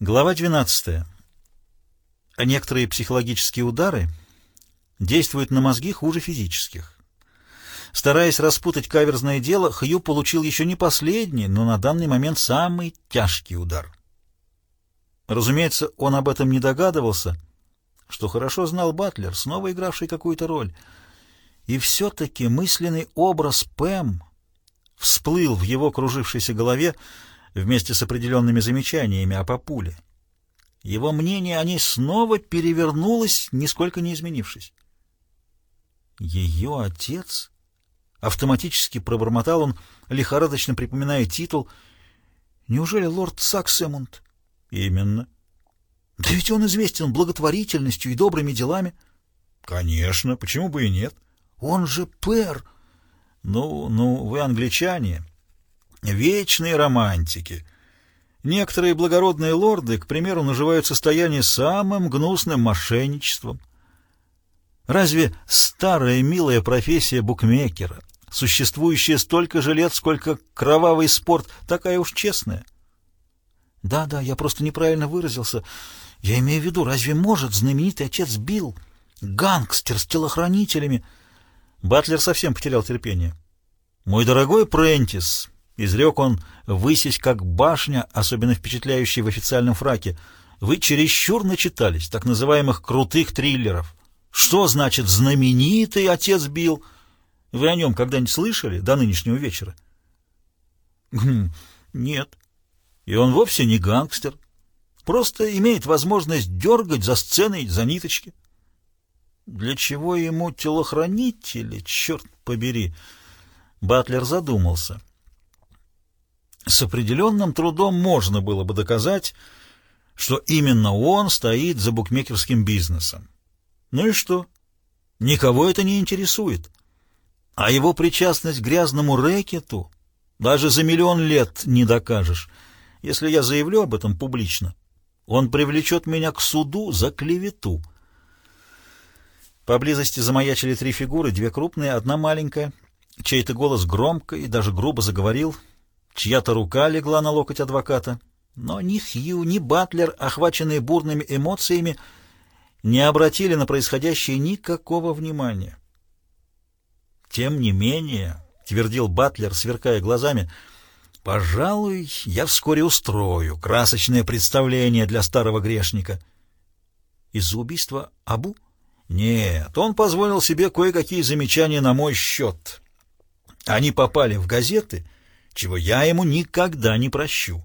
Глава 12. Некоторые психологические удары действуют на мозги хуже физических. Стараясь распутать каверзное дело, Хью получил еще не последний, но на данный момент самый тяжкий удар. Разумеется, он об этом не догадывался, что хорошо знал Батлер, снова игравший какую-то роль. И все-таки мысленный образ Пэм всплыл в его кружившейся голове, вместе с определенными замечаниями о папуле. Его мнение о ней снова перевернулось, нисколько не изменившись. «Ее отец?» Автоматически пробормотал он, лихорадочно припоминая титул. «Неужели лорд Саксемунд?» «Именно». «Да ведь он известен благотворительностью и добрыми делами». «Конечно, почему бы и нет?» «Он же пэр!» «Ну, ну, вы англичане, Вечные романтики. Некоторые благородные лорды, к примеру, наживают состояние самым гнусным мошенничеством. Разве старая милая профессия букмекера, существующая столько же лет, сколько кровавый спорт, такая уж честная? Да-да, я просто неправильно выразился. Я имею в виду, разве может знаменитый отец Билл, гангстер с телохранителями? Батлер совсем потерял терпение. Мой дорогой Прентис, Изрек он, высясь как башня, особенно впечатляющая в официальном фраке. Вы чересчур начитались так называемых крутых триллеров. Что значит знаменитый отец Билл? Вы о нем когда-нибудь слышали до нынешнего вечера? Хм, нет. И он вовсе не гангстер. Просто имеет возможность дергать за сценой за ниточки. Для чего ему телохранители, черт побери? Батлер задумался. С определенным трудом можно было бы доказать, что именно он стоит за букмекерским бизнесом. Ну и что? Никого это не интересует. А его причастность к грязному рэкету даже за миллион лет не докажешь. Если я заявлю об этом публично, он привлечет меня к суду за клевету. Поблизости замаячили три фигуры, две крупные, одна маленькая. Чей-то голос громко и даже грубо заговорил — Чья-то рука легла на локоть адвоката, но ни Хью, ни Батлер, охваченные бурными эмоциями, не обратили на происходящее никакого внимания. «Тем не менее», — твердил Батлер, сверкая глазами, — «пожалуй, я вскоре устрою красочное представление для старого грешника». «Из-за убийства Абу?» «Нет, он позволил себе кое-какие замечания на мой счет. Они попали в газеты» чего я ему никогда не прощу.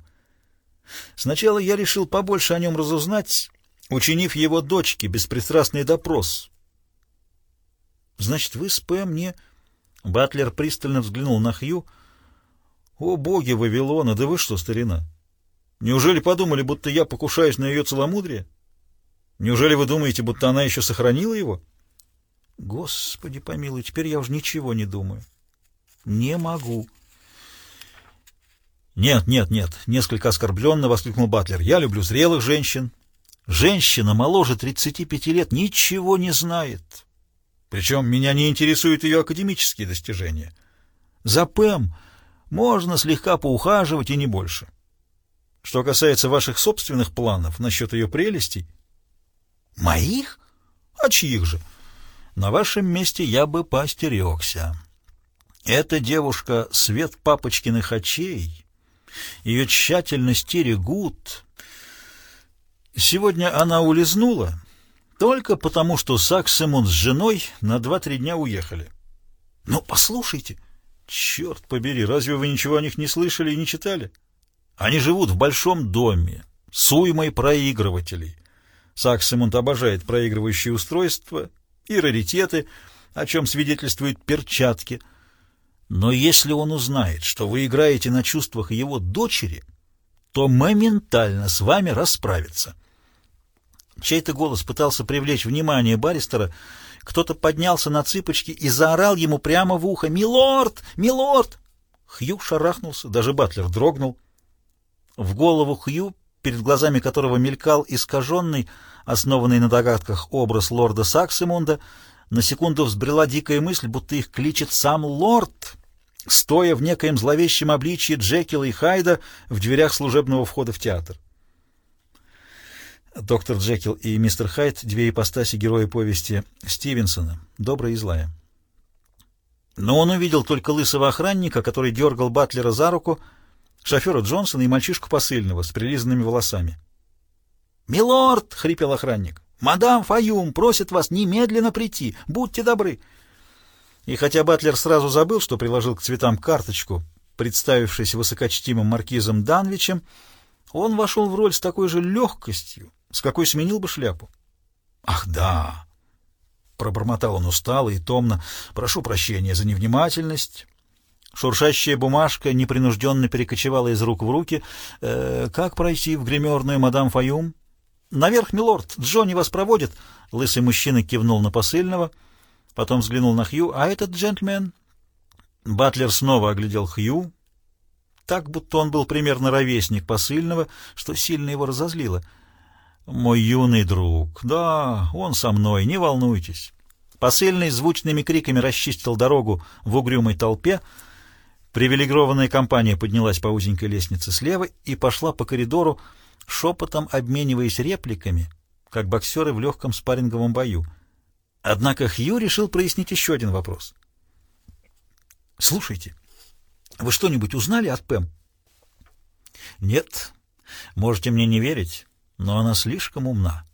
Сначала я решил побольше о нем разузнать, учинив его дочке беспристрастный допрос. «Значит, вы с Пэм не...» Батлер пристально взглянул на Хью. «О, боги Вавилона, да вы что, старина? Неужели подумали, будто я покушаюсь на ее целомудрие? Неужели вы думаете, будто она еще сохранила его?» «Господи помилуй, теперь я уже ничего не думаю. Не могу». «Нет, нет, нет!» — несколько оскорбленно воскликнул Батлер. «Я люблю зрелых женщин. Женщина моложе 35 лет ничего не знает. Причем меня не интересуют ее академические достижения. За Пэм можно слегка поухаживать и не больше. Что касается ваших собственных планов насчет ее прелестей...» «Моих? А чьих же? На вашем месте я бы поостерегся. Эта девушка — свет папочкиных очей» Ее тщательно стерегут. Сегодня она улизнула только потому, что Саксимон с женой на два-три дня уехали. Но послушайте, черт побери, разве вы ничего о них не слышали и не читали? Они живут в большом доме, с уймой проигрывателей. Саксимунд обожает проигрывающие устройства и раритеты, о чем свидетельствуют перчатки — но если он узнает, что вы играете на чувствах его дочери, то моментально с вами расправится. Чей-то голос пытался привлечь внимание баристера. Кто-то поднялся на цыпочки и заорал ему прямо в ухо «Милорд! Милорд!» Хью шарахнулся, даже Батлер дрогнул. В голову Хью, перед глазами которого мелькал искаженный, основанный на догадках образ лорда Саксимунда, на секунду взбрела дикая мысль, будто их кличет сам лорд, стоя в некоем зловещем обличье Джекила и Хайда в дверях служебного входа в театр. Доктор Джекил и мистер Хайт — две ипостаси героя повести Стивенсона, добрая и злая. Но он увидел только лысого охранника, который дергал Батлера за руку, шофера Джонсона и мальчишку посыльного с прилизанными волосами. «Милорд!» — хрипел охранник. «Мадам Фаюм просит вас немедленно прийти. Будьте добры!» И хотя Батлер сразу забыл, что приложил к цветам карточку, представившись высокочтимым маркизом Данвичем, он вошел в роль с такой же легкостью, с какой сменил бы шляпу. «Ах, да!» — пробормотал он устало и томно. «Прошу прощения за невнимательность». Шуршащая бумажка непринужденно перекочевала из рук в руки. «Э, «Как пройти в гримерную мадам Фаюм?» «Наверх, милорд! Джонни вас проводит!» Лысый мужчина кивнул на посыльного, потом взглянул на Хью. «А этот джентльмен?» Батлер снова оглядел Хью, так, будто он был примерно ровесник посыльного, что сильно его разозлило — «Мой юный друг, да, он со мной, не волнуйтесь». Посыльный звучными криками расчистил дорогу в угрюмой толпе. Привилегированная компания поднялась по узенькой лестнице слева и пошла по коридору, шепотом обмениваясь репликами, как боксеры в легком спарринговом бою. Однако Хью решил прояснить еще один вопрос. «Слушайте, вы что-нибудь узнали от Пэм?» «Нет, можете мне не верить» но она слишком умна.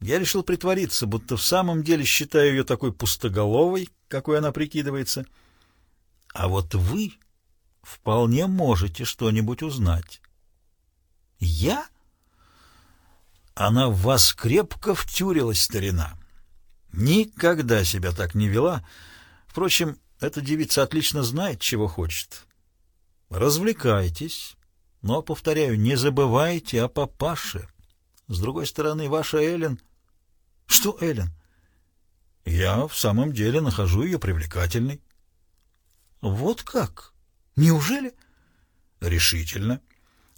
Я решил притвориться, будто в самом деле считаю ее такой пустоголовой, какой она прикидывается. А вот вы вполне можете что-нибудь узнать. Я? Она в вас крепко втюрилась, старина. Никогда себя так не вела. Впрочем, эта девица отлично знает, чего хочет. Развлекайтесь, но, повторяю, не забывайте о папаше. С другой стороны, ваша Эллен... Что Эллен? Я в самом деле нахожу ее привлекательной. Вот как? Неужели? Решительно.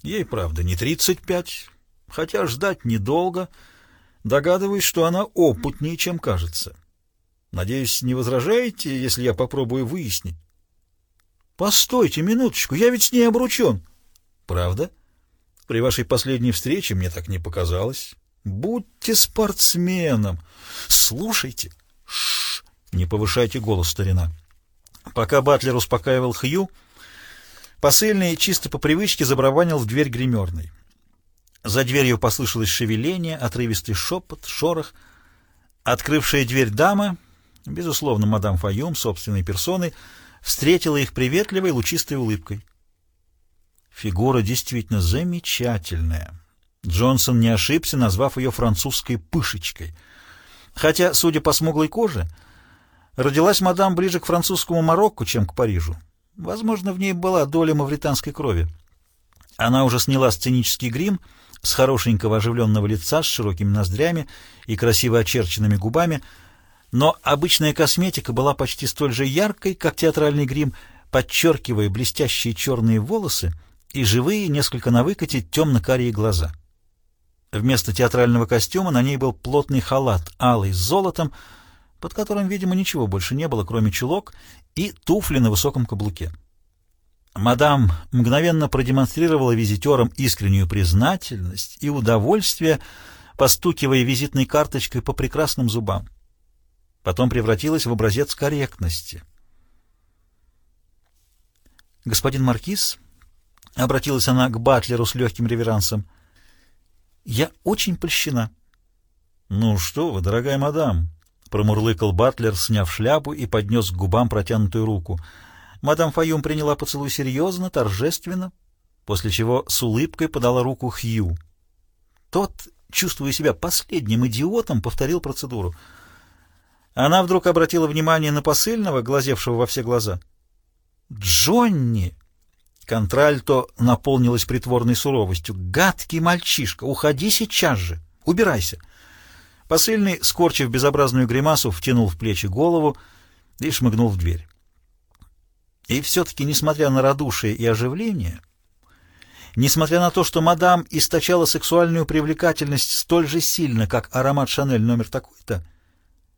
Ей, правда, не тридцать пять, хотя ждать недолго. Догадываюсь, что она опытнее, чем кажется. Надеюсь, не возражаете, если я попробую выяснить? Постойте минуточку, я ведь с ней обручен. Правда? — при вашей последней встрече мне так не показалось. Будьте спортсменом. Слушайте. Шш, не повышайте голос, старина. Пока Батлер успокаивал Хью, посыльный чисто по привычке забарабанил в дверь гримерной. За дверью послышалось шевеление, отрывистый шепот, шорох. Открывшая дверь дама, безусловно, мадам Фаюм, собственной персоной, встретила их приветливой, лучистой улыбкой. Фигура действительно замечательная. Джонсон не ошибся, назвав ее французской пышечкой. Хотя, судя по смуглой коже, родилась мадам ближе к французскому Марокко, чем к Парижу. Возможно, в ней была доля мавританской крови. Она уже сняла сценический грим с хорошенького оживленного лица, с широкими ноздрями и красиво очерченными губами, но обычная косметика была почти столь же яркой, как театральный грим, подчеркивая блестящие черные волосы — и живые, несколько на выкате, темно-карие глаза. Вместо театрального костюма на ней был плотный халат, алый, с золотом, под которым, видимо, ничего больше не было, кроме чулок и туфли на высоком каблуке. Мадам мгновенно продемонстрировала визитерам искреннюю признательность и удовольствие, постукивая визитной карточкой по прекрасным зубам. Потом превратилась в образец корректности. «Господин Маркиз», — обратилась она к Батлеру с легким реверансом. «Я очень польщена». «Ну что вы, дорогая мадам», — промурлыкал Батлер, сняв шляпу и поднес к губам протянутую руку. Мадам Фаюм приняла поцелуй серьезно, торжественно, после чего с улыбкой подала руку Хью. Тот, чувствуя себя последним идиотом, повторил процедуру. Она вдруг обратила внимание на посыльного, глазевшего во все глаза. «Джонни!» Контральто наполнилась притворной суровостью. «Гадкий мальчишка! Уходи сейчас же! Убирайся!» Посыльный, скорчив безобразную гримасу, втянул в плечи голову и шмыгнул в дверь. И все-таки, несмотря на радушие и оживление, несмотря на то, что мадам источала сексуальную привлекательность столь же сильно, как аромат Шанель номер такой-то,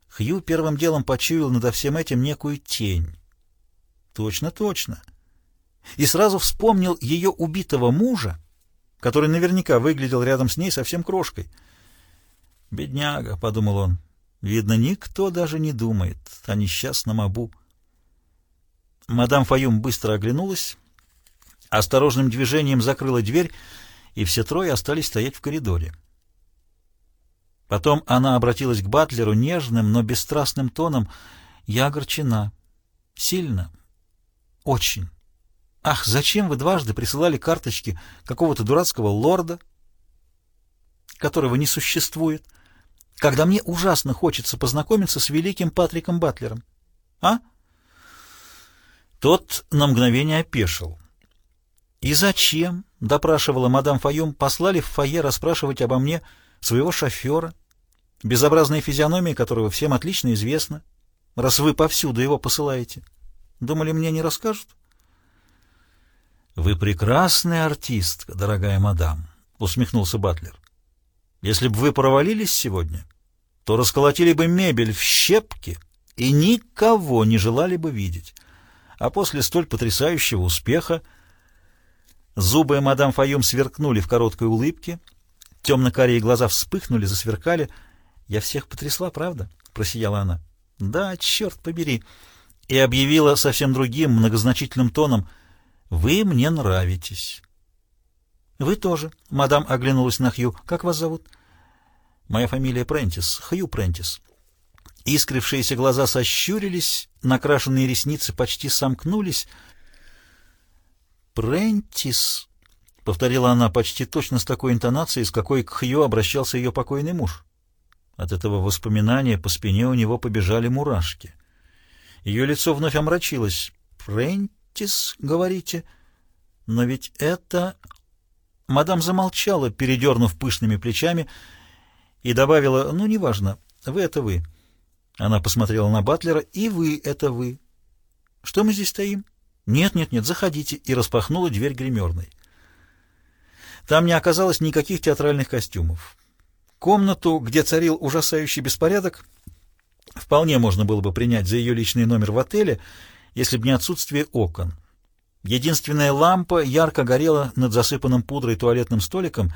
Хью первым делом почуял над всем этим некую тень. Точно, точно и сразу вспомнил ее убитого мужа, который наверняка выглядел рядом с ней совсем крошкой. «Бедняга», — подумал он, — «видно, никто даже не думает о несчастном Абу». Мадам Фаюм быстро оглянулась, осторожным движением закрыла дверь, и все трое остались стоять в коридоре. Потом она обратилась к Батлеру нежным, но бесстрастным тоном. «Я огорчена. Сильно. Очень. Ах, зачем вы дважды присылали карточки какого-то дурацкого лорда, которого не существует, когда мне ужасно хочется познакомиться с великим Патриком Батлером? А?» Тот на мгновение опешил. «И зачем?» — допрашивала мадам Фаюм. «Послали в фойе расспрашивать обо мне своего шофера, безобразная физиономия которого всем отлично известна, раз вы повсюду его посылаете. Думали, мне не расскажут?» «Вы прекрасная артистка, дорогая мадам», — усмехнулся Батлер. «Если бы вы провалились сегодня, то расколотили бы мебель в щепки и никого не желали бы видеть» а после столь потрясающего успеха зубы мадам Фаюм сверкнули в короткой улыбке, темно-карие глаза вспыхнули, засверкали. «Я всех потрясла, правда?» — просияла она. «Да, черт побери!» И объявила совсем другим, многозначительным тоном. «Вы мне нравитесь». «Вы тоже», — мадам оглянулась на Хью. «Как вас зовут?» «Моя фамилия Прентис, Хью Прентис». Искрившиеся глаза сощурились, накрашенные ресницы почти сомкнулись. «Прентис», — повторила она почти точно с такой интонацией, с какой к Хью обращался ее покойный муж. От этого воспоминания по спине у него побежали мурашки. Ее лицо вновь омрачилось. «Прентис, говорите? Но ведь это...» Мадам замолчала, передернув пышными плечами, и добавила, «Ну, неважно, вы — это вы». Она посмотрела на Батлера. «И вы, это вы. Что мы здесь стоим?» «Нет, нет, нет, заходите», и распахнула дверь гримерной. Там не оказалось никаких театральных костюмов. Комнату, где царил ужасающий беспорядок, вполне можно было бы принять за ее личный номер в отеле, если бы не отсутствие окон. Единственная лампа ярко горела над засыпанным пудрой туалетным столиком,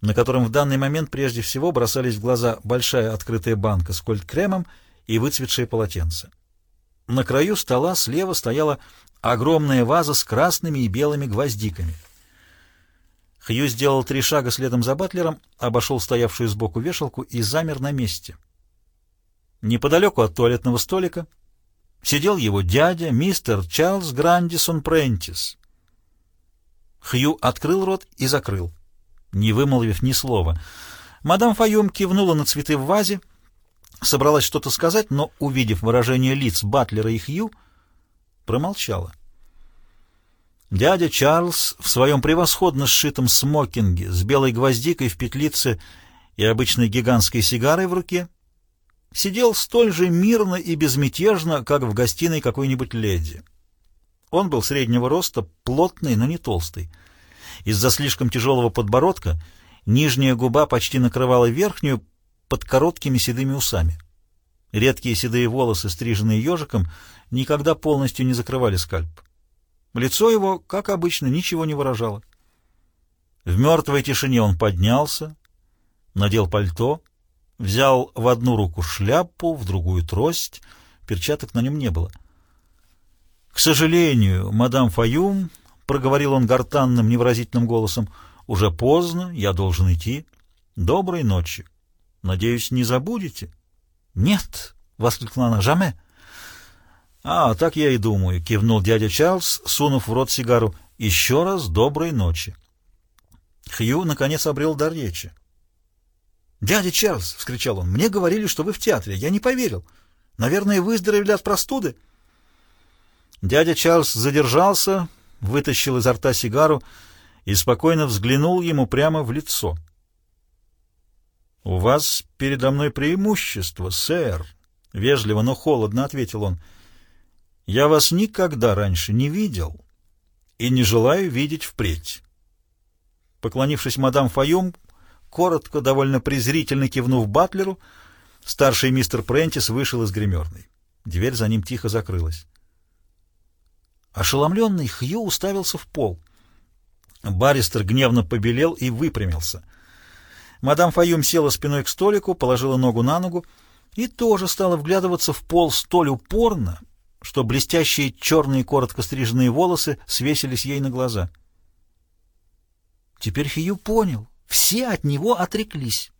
на котором в данный момент прежде всего бросались в глаза большая открытая банка с кольт-кремом и выцветшее полотенце. На краю стола слева стояла огромная ваза с красными и белыми гвоздиками. Хью сделал три шага следом за Батлером, обошел стоявшую сбоку вешалку и замер на месте. Неподалеку от туалетного столика сидел его дядя, мистер Чарльз Грандисон Прентис. Хью открыл рот и закрыл, не вымолвив ни слова. Мадам Фаюм кивнула на цветы в вазе, собралась что-то сказать, но, увидев выражение лиц Батлера и Хью, промолчала. Дядя Чарльз в своем превосходно сшитом смокинге с белой гвоздикой в петлице и обычной гигантской сигарой в руке сидел столь же мирно и безмятежно, как в гостиной какой-нибудь леди. Он был среднего роста, плотный, но не толстый. Из-за слишком тяжелого подбородка нижняя губа почти накрывала верхнюю, под короткими седыми усами. Редкие седые волосы, стриженные ежиком, никогда полностью не закрывали скальп. Лицо его, как обычно, ничего не выражало. В мертвой тишине он поднялся, надел пальто, взял в одну руку шляпу, в другую трость, перчаток на нем не было. «К сожалению, мадам Фаюм», — проговорил он гортанным, невыразительным голосом, — «уже поздно, я должен идти. Доброй ночи». Надеюсь, не забудете? Нет, воскликнула она. Жаме. А, так я и думаю, кивнул дядя Чарльз, сунув в рот сигару. Еще раз доброй ночи. Хью наконец обрел дар речи. «Дядя Чарльз!» — вскричал он. «Мне говорили, что вы в театре. Я не поверил. Наверное, выздоровели от простуды». Дядя Чарльз задержался, вытащил изо рта сигару и спокойно взглянул ему прямо в лицо. «У вас передо мной преимущество, сэр», — вежливо, но холодно ответил он. «Я вас никогда раньше не видел и не желаю видеть впредь». Поклонившись мадам Фаюм, коротко, довольно презрительно кивнув Батлеру, старший мистер Прентис вышел из гримерной. Дверь за ним тихо закрылась. Ошеломленный Хью уставился в пол. Баристер гневно побелел и выпрямился — Мадам Фаюм села спиной к столику, положила ногу на ногу и тоже стала вглядываться в пол столь упорно, что блестящие черные коротко стриженные волосы свесились ей на глаза. Теперь Хью понял, все от него отреклись.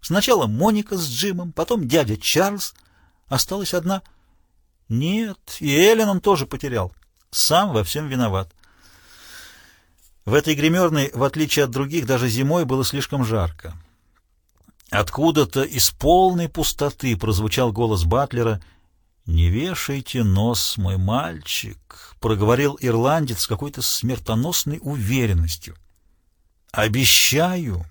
Сначала Моника с Джимом, потом дядя Чарльз. Осталась одна. Нет, и Эллен он тоже потерял. Сам во всем виноват. В этой гримерной, в отличие от других, даже зимой было слишком жарко. Откуда-то из полной пустоты прозвучал голос Батлера «Не вешайте нос, мой мальчик», — проговорил ирландец с какой-то смертоносной уверенностью. «Обещаю,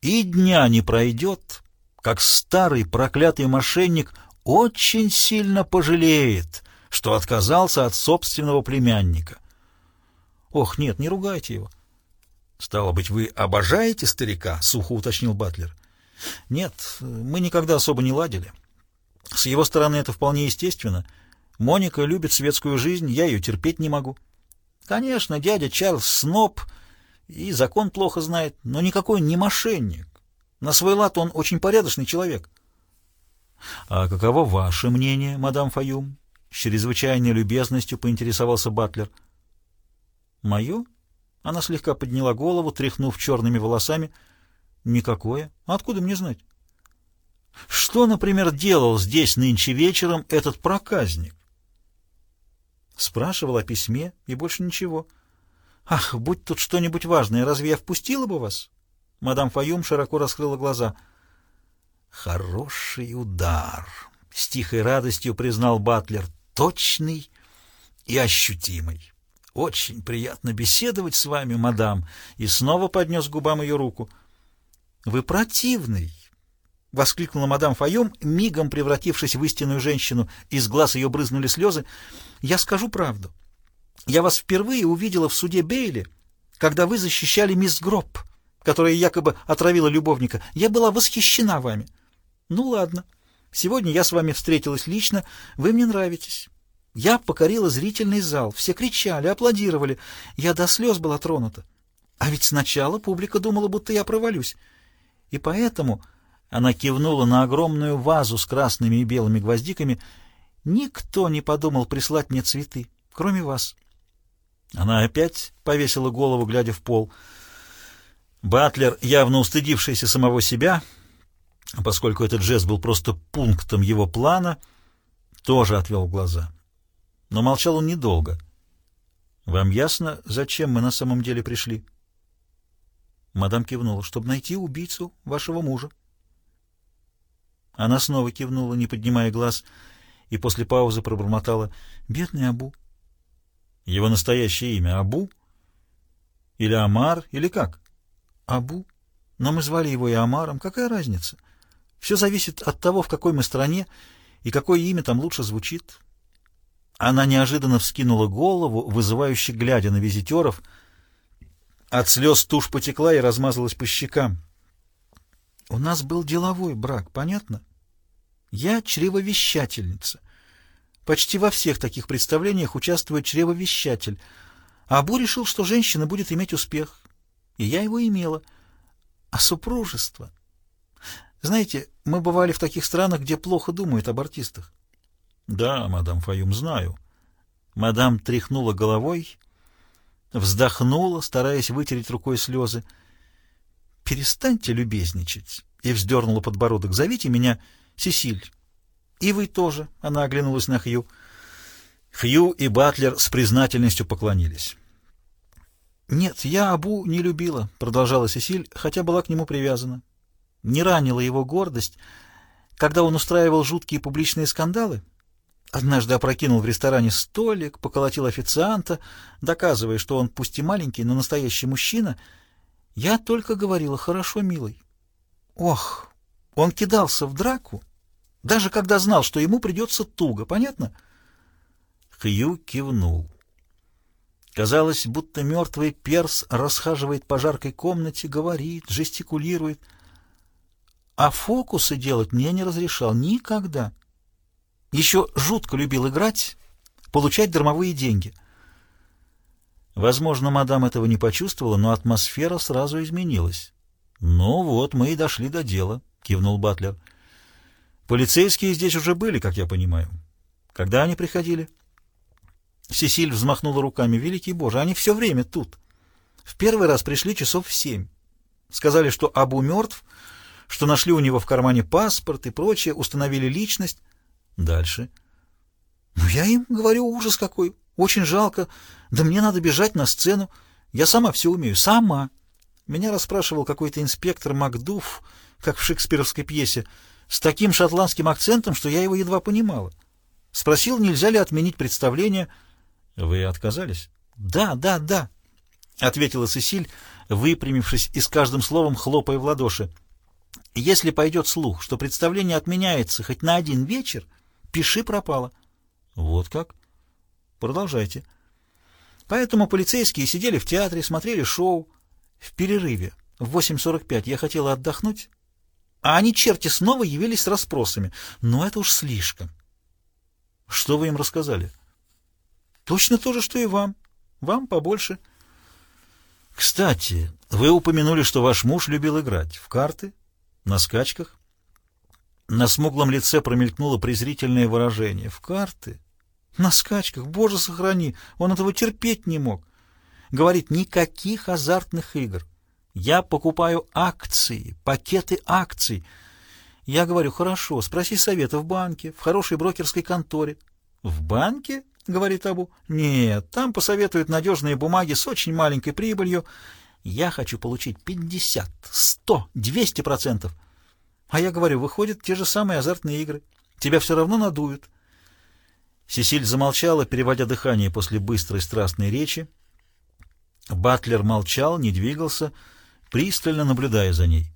и дня не пройдет, как старый проклятый мошенник очень сильно пожалеет, что отказался от собственного племянника. Ох, нет, не ругайте его. Стало быть, вы обожаете старика? Сухо уточнил Батлер. Нет, мы никогда особо не ладили. С его стороны это вполне естественно. Моника любит светскую жизнь, я ее терпеть не могу. Конечно, дядя Чарльз сноб и закон плохо знает, но никакой не мошенник. На свой лад он очень порядочный человек. — А каково ваше мнение, мадам Фаюм? — с чрезвычайной любезностью поинтересовался Батлер. — Мое? Она слегка подняла голову, тряхнув черными волосами. — Никакое. Откуда мне знать? — Что, например, делал здесь нынче вечером этот проказник? Спрашивал о письме и больше ничего. — «Ах, будь тут что-нибудь важное, разве я впустила бы вас?» Мадам Фаюм широко раскрыла глаза. «Хороший удар!» — с тихой радостью признал Батлер. «Точный и ощутимый. Очень приятно беседовать с вами, мадам!» И снова поднес к губам ее руку. «Вы противный!» — воскликнула мадам Фаюм, мигом превратившись в истинную женщину. Из глаз ее брызнули слезы. «Я скажу правду. Я вас впервые увидела в суде Бейли, когда вы защищали мисс Гроб, которая якобы отравила любовника. Я была восхищена вами. Ну ладно, сегодня я с вами встретилась лично, вы мне нравитесь. Я покорила зрительный зал, все кричали, аплодировали. Я до слез была тронута. А ведь сначала публика думала, будто я провалюсь. И поэтому она кивнула на огромную вазу с красными и белыми гвоздиками. Никто не подумал прислать мне цветы, кроме вас. Она опять повесила голову, глядя в пол. Батлер, явно устыдившийся самого себя, поскольку этот жест был просто пунктом его плана, тоже отвел глаза. Но молчал он недолго. «Вам ясно, зачем мы на самом деле пришли?» Мадам кивнула, чтобы найти убийцу вашего мужа. Она снова кивнула, не поднимая глаз, и после паузы пробормотала «Бедный Абу». Его настоящее имя Абу? Или Амар, или как? Абу. Но мы звали его и Амаром. Какая разница? Все зависит от того, в какой мы стране и какое имя там лучше звучит. Она неожиданно вскинула голову, вызывающе глядя на визитеров. От слез тушь потекла и размазалась по щекам. У нас был деловой брак, понятно? Я чревовещательница. Почти во всех таких представлениях участвует чревовещатель. Абу решил, что женщина будет иметь успех. И я его имела. А супружество... Знаете, мы бывали в таких странах, где плохо думают об артистах. Да, мадам Фаюм, знаю. Мадам тряхнула головой, вздохнула, стараясь вытереть рукой слезы. «Перестаньте любезничать!» И вздернула подбородок. «Зовите меня Сесиль». «И вы тоже», — она оглянулась на Хью. Хью и Батлер с признательностью поклонились. «Нет, я Абу не любила», — продолжала Сесиль, хотя была к нему привязана. Не ранила его гордость, когда он устраивал жуткие публичные скандалы. Однажды опрокинул в ресторане столик, поколотил официанта, доказывая, что он пусть и маленький, но настоящий мужчина. Я только говорила, хорошо, милый. Ох, он кидался в драку, даже когда знал, что ему придется туго, понятно? Хью кивнул. Казалось, будто мертвый перс расхаживает по жаркой комнате, говорит, жестикулирует. А фокусы делать мне не разрешал никогда. Еще жутко любил играть, получать дармовые деньги. Возможно, мадам этого не почувствовала, но атмосфера сразу изменилась. «Ну вот, мы и дошли до дела», — кивнул Батлер. «Полицейские здесь уже были, как я понимаю. Когда они приходили?» Сесиль взмахнула руками. «Великий Боже, они все время тут. В первый раз пришли часов в семь. Сказали, что Абу мертв, что нашли у него в кармане паспорт и прочее, установили личность. Дальше. Ну, я им говорю, ужас какой, очень жалко. Да мне надо бежать на сцену. Я сама все умею, сама. Меня расспрашивал какой-то инспектор Макдуф, как в шекспировской пьесе, с таким шотландским акцентом, что я его едва понимала. Спросил, нельзя ли отменить представление. Вы отказались? Да, да, да, ответила Сесиль, выпрямившись и с каждым словом хлопая в ладоши. Если пойдет слух, что представление отменяется хоть на один вечер, пиши пропало. Вот как? Продолжайте. Поэтому полицейские сидели в театре, смотрели шоу. В перерыве в 8.45 я хотела отдохнуть, а они, черти, снова явились с расспросами. Но это уж слишком. Что вы им рассказали? Точно то же, что и вам. Вам побольше. Кстати, вы упомянули, что ваш муж любил играть в карты, на скачках. На смуглом лице промелькнуло презрительное выражение. В карты? На скачках? Боже, сохрани! Он этого терпеть не мог. Говорит, никаких азартных игр. Я покупаю акции, пакеты акций. Я говорю, хорошо, спроси совета в банке, в хорошей брокерской конторе. В банке? — говорит Абу. Нет, там посоветуют надежные бумаги с очень маленькой прибылью. Я хочу получить 50, 100, 200 процентов. А я говорю, выходят те же самые азартные игры. Тебя все равно надуют. Сесиль замолчала, переводя дыхание после быстрой страстной речи. Батлер молчал, не двигался, пристально наблюдая за ней.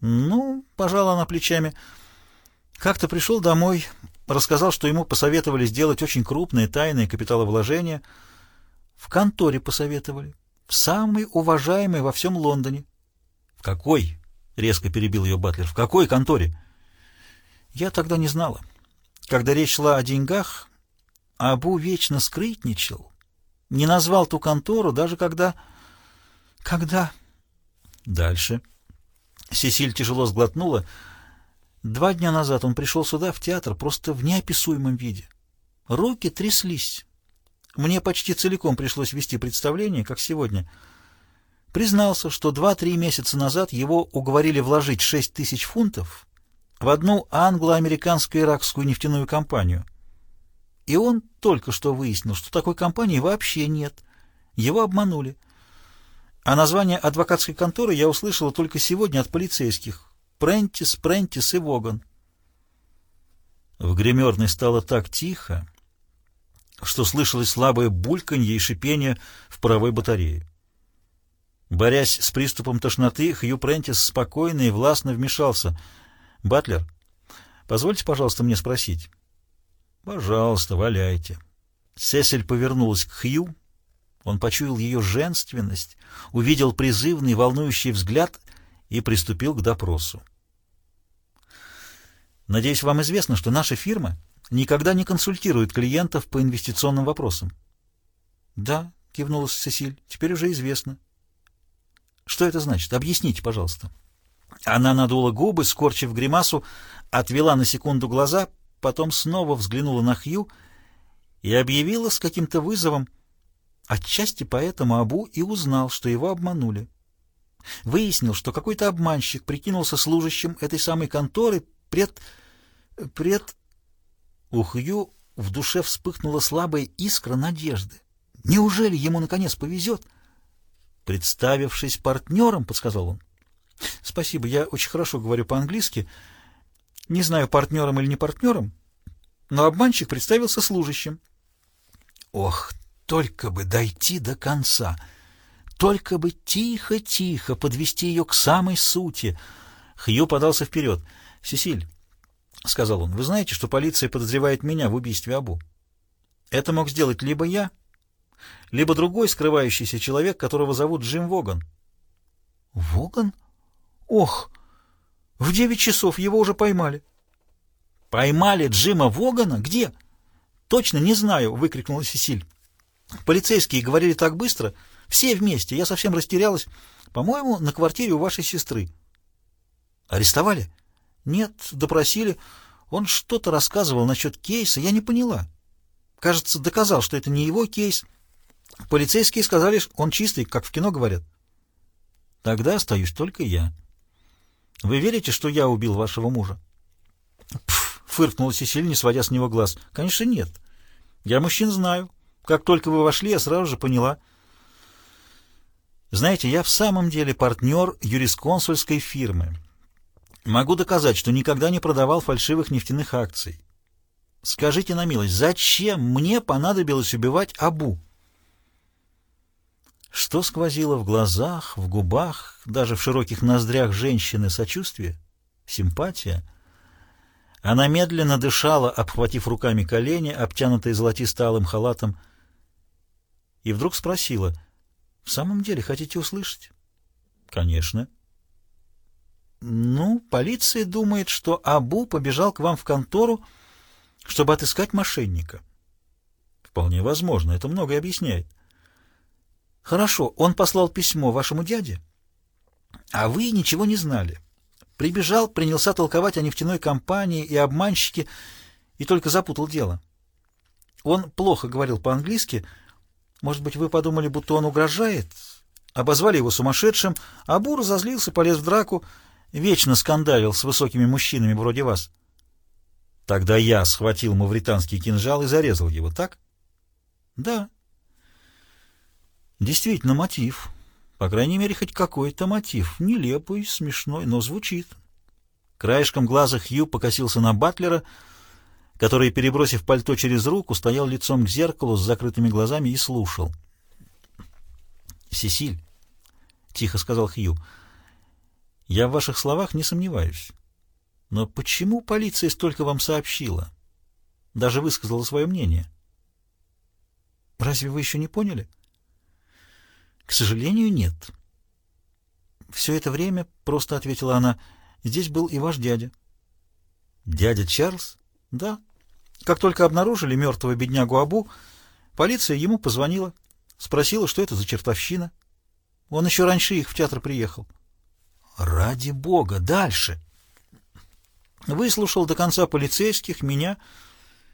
«Ну, — пожала она плечами, — как-то пришел домой, рассказал, что ему посоветовали сделать очень крупные тайные капиталовложения. В конторе посоветовали, в самой уважаемой во всем Лондоне. — В какой? — резко перебил ее Батлер. — В какой конторе? — Я тогда не знала. Когда речь шла о деньгах, Абу вечно скрытничал, не назвал ту контору, даже когда... Когда... Дальше. Сесиль тяжело сглотнула. Два дня назад он пришел сюда, в театр, просто в неописуемом виде. Руки тряслись. Мне почти целиком пришлось вести представление, как сегодня. Признался, что два-три месяца назад его уговорили вложить шесть тысяч фунтов в одну англо-американскую иракскую нефтяную компанию. И он только что выяснил, что такой компании вообще нет. Его обманули. А название адвокатской конторы я услышала только сегодня от полицейских. Прентис, Прентис и Воган. В гримерной стало так тихо, что слышалось слабое бульканье и шипение в паровой батарее. Борясь с приступом тошноты, Хью Прентис спокойно и властно вмешался. «Батлер, позвольте, пожалуйста, мне спросить». «Пожалуйста, валяйте». Сесель повернулась к Хью, он почуял ее женственность, увидел призывный, волнующий взгляд и приступил к допросу. «Надеюсь, вам известно, что наша фирма никогда не консультирует клиентов по инвестиционным вопросам». «Да», — кивнула Сесиль, — «теперь уже известно». «Что это значит? Объясните, пожалуйста». Она надула губы, скорчив гримасу, отвела на секунду глаза, потом снова взглянула на Хью и объявила с каким-то вызовом — Отчасти поэтому Абу и узнал, что его обманули. Выяснил, что какой-то обманщик прикинулся служащим этой самой конторы пред... пред... У Хью в душе вспыхнула слабая искра надежды. Неужели ему, наконец, повезет? Представившись партнером, подсказал он. Спасибо, я очень хорошо говорю по-английски. Не знаю, партнером или не партнером, но обманщик представился служащим. Ох только бы дойти до конца, только бы тихо-тихо подвести ее к самой сути. Хью подался вперед. «Сесиль», — сказал он, — «вы знаете, что полиция подозревает меня в убийстве Абу? Это мог сделать либо я, либо другой скрывающийся человек, которого зовут Джим Воган». «Воган? Ох! В девять часов его уже поймали». «Поймали Джима Вогана? Где?» «Точно не знаю!» — выкрикнула Сесиль. Полицейские говорили так быстро, все вместе, я совсем растерялась. По-моему, на квартире у вашей сестры. Арестовали? Нет, допросили. Он что-то рассказывал насчет кейса, я не поняла. Кажется, доказал, что это не его кейс. Полицейские сказали, он чистый, как в кино говорят. Тогда остаюсь только я. Вы верите, что я убил вашего мужа? Пф, фыркнула Сесиль, не сводя с него глаз. Конечно, нет. Я мужчин знаю. Как только вы вошли, я сразу же поняла. Знаете, я в самом деле партнер юрисконсульской фирмы. Могу доказать, что никогда не продавал фальшивых нефтяных акций. Скажите на милость, зачем мне понадобилось убивать Абу? Что сквозило в глазах, в губах, даже в широких ноздрях женщины сочувствие, симпатия? Она медленно дышала, обхватив руками колени, обтянутые золотисто-алым халатом, и вдруг спросила, «В самом деле хотите услышать?» «Конечно». «Ну, полиция думает, что Абу побежал к вам в контору, чтобы отыскать мошенника». «Вполне возможно, это многое объясняет». «Хорошо, он послал письмо вашему дяде, а вы ничего не знали. Прибежал, принялся толковать о нефтяной компании и обманщике, и только запутал дело. Он плохо говорил по-английски, может быть, вы подумали, будто он угрожает?» Обозвали его сумасшедшим, а Бур разозлился, полез в драку, вечно скандалил с высокими мужчинами вроде вас. Тогда я схватил мавританский кинжал и зарезал его, так? Да. Действительно, мотив. По крайней мере, хоть какой-то мотив. Нелепый, смешной, но звучит. Краешком глаза Хью покосился на Батлера, который, перебросив пальто через руку, стоял лицом к зеркалу с закрытыми глазами и слушал. «Сесиль», — тихо сказал Хью, — «я в ваших словах не сомневаюсь. Но почему полиция столько вам сообщила? Даже высказала свое мнение». «Разве вы еще не поняли?» «К сожалению, нет». «Все это время, — просто ответила она, — здесь был и ваш дядя». «Дядя Чарльз?» «Да, как только обнаружили мертвого беднягу Абу, полиция ему позвонила, спросила, что это за чертовщина. Он еще раньше их в театр приехал. Ради бога, дальше! Выслушал до конца полицейских, меня,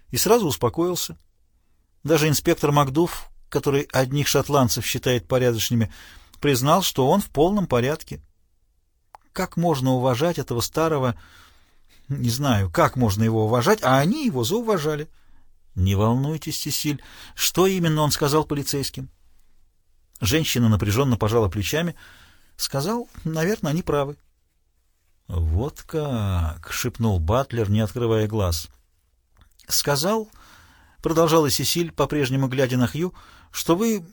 и сразу успокоился. Даже инспектор Макдуф, который одних шотландцев считает порядочными, признал, что он в полном порядке. Как можно уважать этого старого не знаю, как можно его уважать, а они его зауважали. Не волнуйтесь, Сесиль. Что именно он сказал полицейским? Женщина напряженно пожала плечами. Сказал, наверное, они правы. Вот как, шепнул Батлер, не открывая глаз. Сказал, продолжала Сесиль, по-прежнему глядя на Хью, что вы,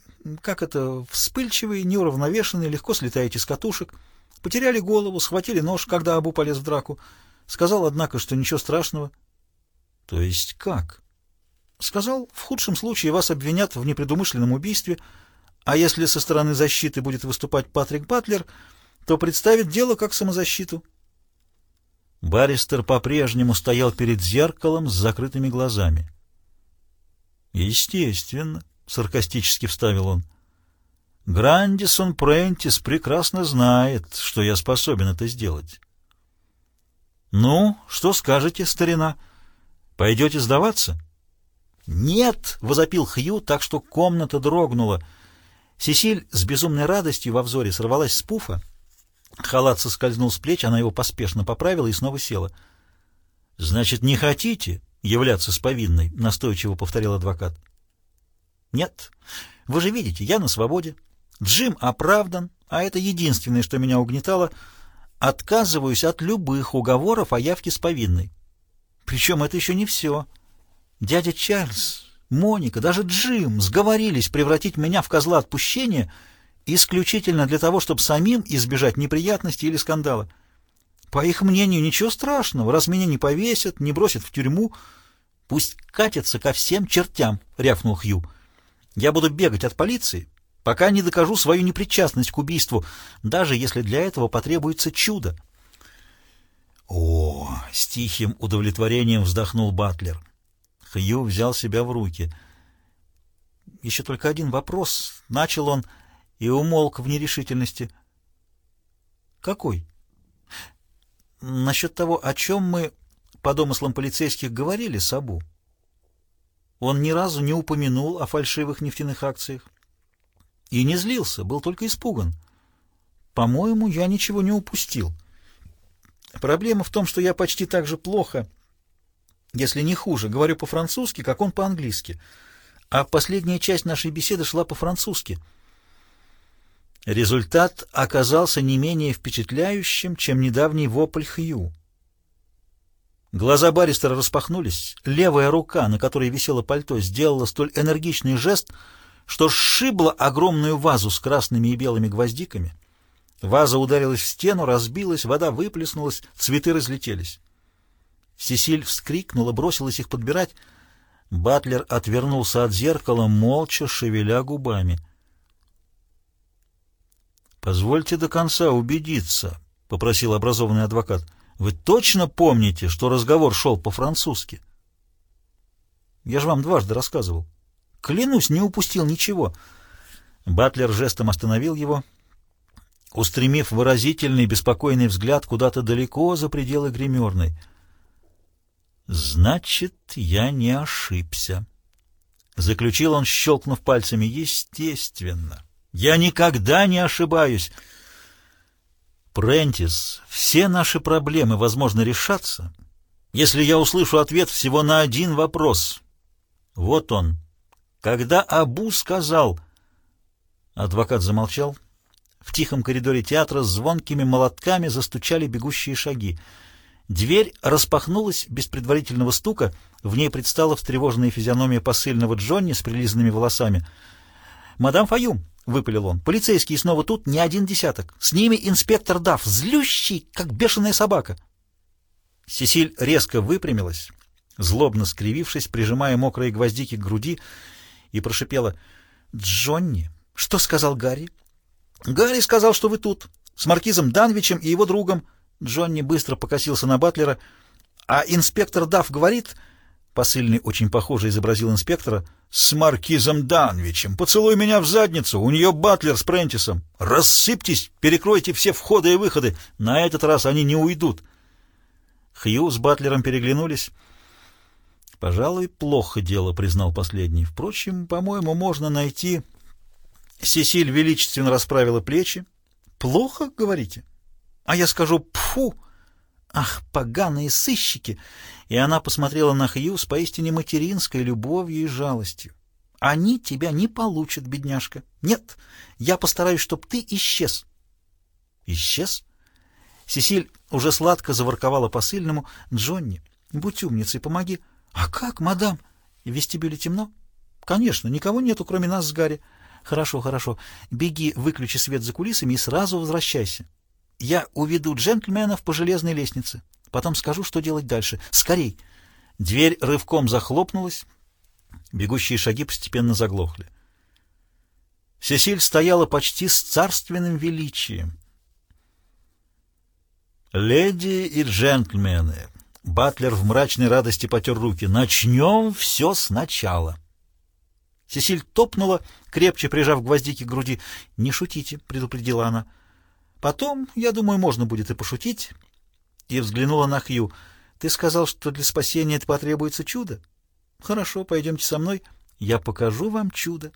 как это, вспыльчивый, неуравновешенный, легко слетаете с катушек, потеряли голову, схватили нож, когда Абу полез в драку, Сказал, однако, что ничего страшного. То есть как? Сказал, в худшем случае вас обвинят в непредумышленном убийстве, а если со стороны защиты будет выступать Патрик Батлер, то представит дело как самозащиту. Баристер по-прежнему стоял перед зеркалом с закрытыми глазами. «Естественно», — саркастически вставил он. «Грандисон Прентис прекрасно знает, что я способен это сделать». «Ну, что скажете, старина? Пойдете сдаваться?» «Нет!» — возопил Хью, так что комната дрогнула. Сесиль с безумной радостью во взоре сорвалась с пуфа. Халат соскользнул с плеч, она его поспешно поправила и снова села. «Значит, не хотите являться с повинной?» — настойчиво повторил адвокат. «Нет. Вы же видите, я на свободе. Джим оправдан, а это единственное, что меня угнетало — Отказываюсь от любых уговоров о явке с повинной. Причем это еще не все. Дядя Чарльз, Моника, даже Джим сговорились превратить меня в козла отпущения исключительно для того, чтобы самим избежать неприятностей или скандала. По их мнению, ничего страшного, раз меня не повесят, не бросят в тюрьму. Пусть катятся ко всем чертям, — рявкнул Хью. Я буду бегать от полиции, пока не докажу свою непричастность к убийству, даже если для этого потребуется чудо. О, с тихим удовлетворением вздохнул Батлер. Хью взял себя в руки. Еще только один вопрос. Начал он и умолк в нерешительности. Какой? Насчет того, о чем мы, по домыслам полицейских, говорили Сабу. Он ни разу не упомянул о фальшивых нефтяных акциях. И не злился, был только испуган. По-моему, я ничего не упустил. Проблема в том, что я почти так же плохо, если не хуже, говорю по-французски, как он по-английски. А последняя часть нашей беседы шла по-французски. Результат оказался не менее впечатляющим, чем недавний вопль Хью. Глаза баристера распахнулись, левая рука, на которой висело пальто, сделала столь энергичный жест, что сшибла огромную вазу с красными и белыми гвоздиками. Ваза ударилась в стену, разбилась, вода выплеснулась, цветы разлетелись. Сесиль вскрикнула, бросилась их подбирать. Батлер отвернулся от зеркала, молча шевеля губами. «Позвольте до конца убедиться», — попросил образованный адвокат. Вы точно помните, что разговор шел по-французски? Я же вам дважды рассказывал. Клянусь, не упустил ничего. Батлер жестом остановил его, устремив выразительный, беспокойный взгляд куда-то далеко за пределы гримерной. «Значит, я не ошибся», — заключил он, щелкнув пальцами. «Естественно. Я никогда не ошибаюсь». Прентис, все наши проблемы, возможно, решатся, если я услышу ответ всего на один вопрос. Вот он. Когда Абу сказал... Адвокат замолчал. В тихом коридоре театра с звонкими молотками застучали бегущие шаги. Дверь распахнулась без предварительного стука, в ней предстала встревоженная физиономия посыльного Джонни с прилизанными волосами. «Мадам Фаюм!» — выпалил он. «Полицейские снова тут, не один десяток. С ними инспектор Дафф, злющий, как бешеная собака». Сесиль резко выпрямилась, злобно скривившись, прижимая мокрые гвоздики к груди, и прошипела. «Джонни, что сказал Гарри?» «Гарри сказал, что вы тут, с маркизом Данвичем и его другом». Джонни быстро покосился на Батлера. «А инспектор Дафф говорит...» Посыльный очень похоже изобразил инспектора — с маркизом Данвичем. Поцелуй меня в задницу, у нее батлер с Прентисом. Рассыпьтесь, перекройте все входы и выходы. На этот раз они не уйдут. Хью с батлером переглянулись. Пожалуй, плохо дело, признал последний. Впрочем, по-моему, можно найти... Сесиль величественно расправила плечи. Плохо, говорите? А я скажу «пфу». Ах, поганые сыщики! И она посмотрела на Хью с поистине материнской любовью и жалостью. Они тебя не получат, бедняжка. Нет, я постараюсь, чтобы ты исчез. Исчез? Сесиль уже сладко заворковала посыльному. Джонни, будь умницей, помоги. А как, мадам? В вестибюле темно? Конечно, никого нету, кроме нас с Гарри. Хорошо, хорошо. Беги, выключи свет за кулисами и сразу возвращайся. Я уведу джентльменов по железной лестнице. Потом скажу, что делать дальше. Скорей!» Дверь рывком захлопнулась. Бегущие шаги постепенно заглохли. Сесиль стояла почти с царственным величием. «Леди и джентльмены!» Батлер в мрачной радости потер руки. «Начнем все сначала!» Сесиль топнула, крепче прижав гвоздики к груди. «Не шутите», — предупредила она. Потом, я думаю, можно будет и пошутить. И взглянула на Хью. Ты сказал, что для спасения это потребуется чудо? Хорошо, пойдемте со мной. Я покажу вам чудо.